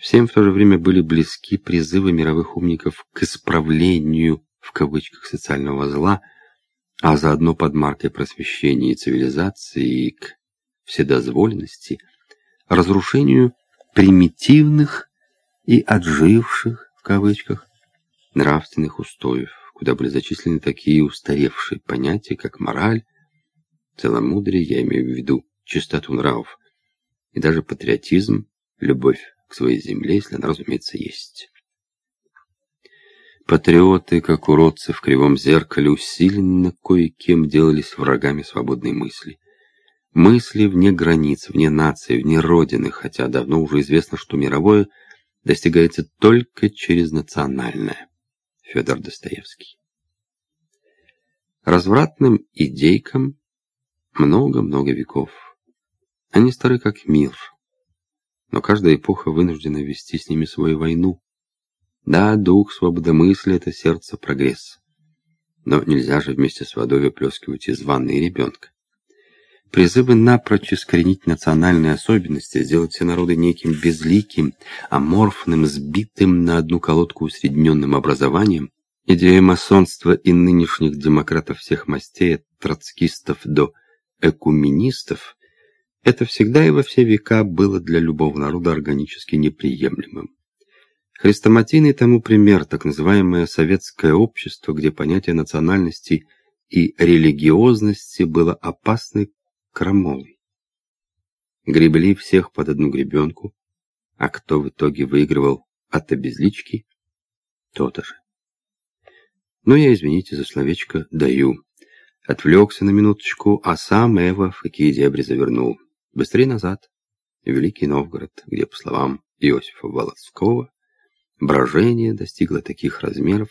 Всем в то же время были близки призывы мировых умников к исправлению, в кавычках, социального зла, а заодно под маркой просвещения и цивилизации и к вседозволенности, разрушению примитивных и отживших, в кавычках, нравственных устоев, куда были зачислены такие устаревшие понятия, как мораль, целомудрие, я имею в виду чистоту нравов, и даже патриотизм, любовь к своей земле, если она, разумеется, есть. Патриоты, как уродцы в кривом зеркале, усиленно кое-кем делались врагами свободной мысли. Мысли вне границ, вне нации, вне родины, хотя давно уже известно, что мировое достигается только через национальное. Федор Достоевский. Развратным идейкам много-много веков. Они стары как мир но каждая эпоха вынуждена вести с ними свою войну. Да, дух свободомыслия — это сердце прогресса. Но нельзя же вместе с водой выплескивать из ванны ребенка. Призывы напрочь искоренить национальные особенности, сделать все народы неким безликим, аморфным, сбитым на одну колодку усредненным образованием, идея масонства и нынешних демократов всех мастей, от троцкистов до экуменистов, это всегда и во все века было для любого народа органически неприемлемым. Хрестоматийный тому пример, так называемое советское общество, где понятие национальности и религиозности было опасной крамолой. Гребли всех под одну гребенку, а кто в итоге выигрывал от обезлички, то-то же. Но я, извините за словечко, даю. Отвлекся на минуточку, а сам Эва в какие дебри завернул. Быстрее назад, в Великий Новгород, где, по словам Иосифа Волоцкого, брожение достигло таких размеров,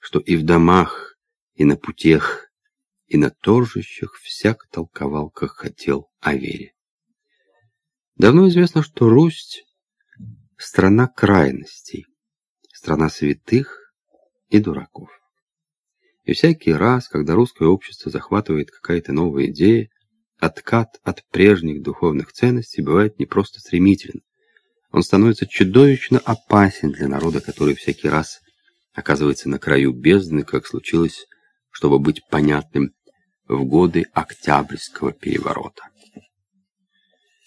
что и в домах, и на путях, и на торжищах всяк толковал, как хотел о вере. Давно известно, что Русь — страна крайностей, страна святых и дураков. И всякий раз, когда русское общество захватывает какая-то новая идея, Откат от прежних духовных ценностей бывает не просто стремителен. Он становится чудовищно опасен для народа, который всякий раз оказывается на краю бездны, как случилось, чтобы быть понятным, в годы Октябрьского переворота.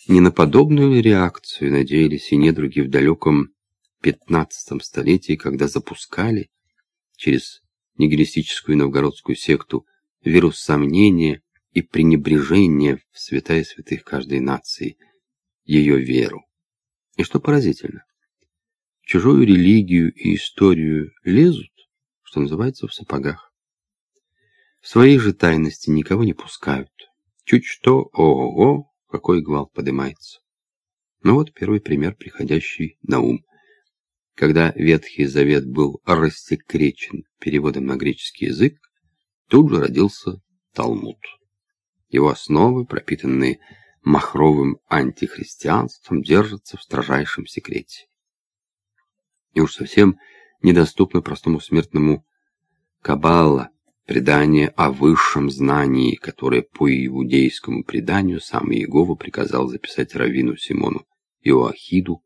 Не на подобную реакцию надеялись и недруги в далеком пятнадцатом столетии, когда запускали через нигилистическую новгородскую секту вирус сомнения и пренебрежение в святая святых каждой нации, ее веру. И что поразительно, в чужую религию и историю лезут, что называется, в сапогах. В своей же тайности никого не пускают. Чуть что, ого-го, какой гвалт поднимается. Ну вот первый пример, приходящий на ум. Когда Ветхий Завет был рассекречен переводом на греческий язык, тут же родился Талмуд. Его основы, пропитанные махровым антихристианством, держатся в строжайшем секрете. И уж совсем недоступно простому смертному Каббала, предание о высшем знании, которое по иудейскому преданию сам Иегова приказал записать раввину Симону Иоахиду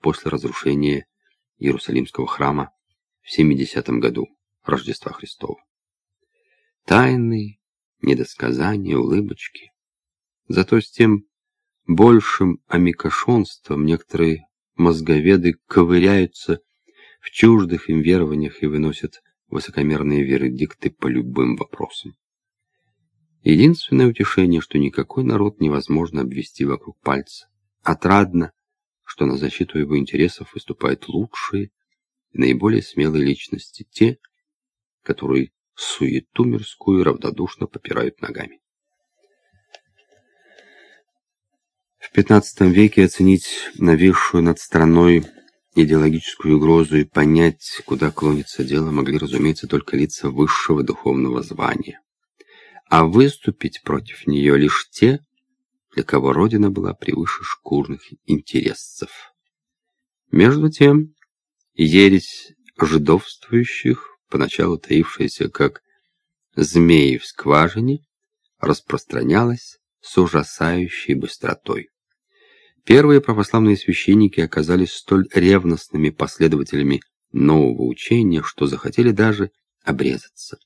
после разрушения Иерусалимского храма в 70 году Рождества Христова. Тайный недосказания, улыбочки. Зато с тем большим амикошонством некоторые мозговеды ковыряются в чуждых им верованиях и выносят высокомерные вердикты по любым вопросам. Единственное утешение, что никакой народ невозможно обвести вокруг пальца. Отрадно, что на защиту его интересов выступают лучшие и наиболее смелые личности, те, которые суету мирскую равнодушно попирают ногами. В XV веке оценить нависшую над страной идеологическую угрозу и понять, куда клонится дело, могли, разумеется, только лица высшего духовного звания. А выступить против нее лишь те, для кого Родина была превыше шкурных интересов. Между тем, ересь жидовствующих поначалу таившаяся как змеи в скважине, распространялась с ужасающей быстротой. Первые православные священники оказались столь ревностными последователями нового учения, что захотели даже обрезаться.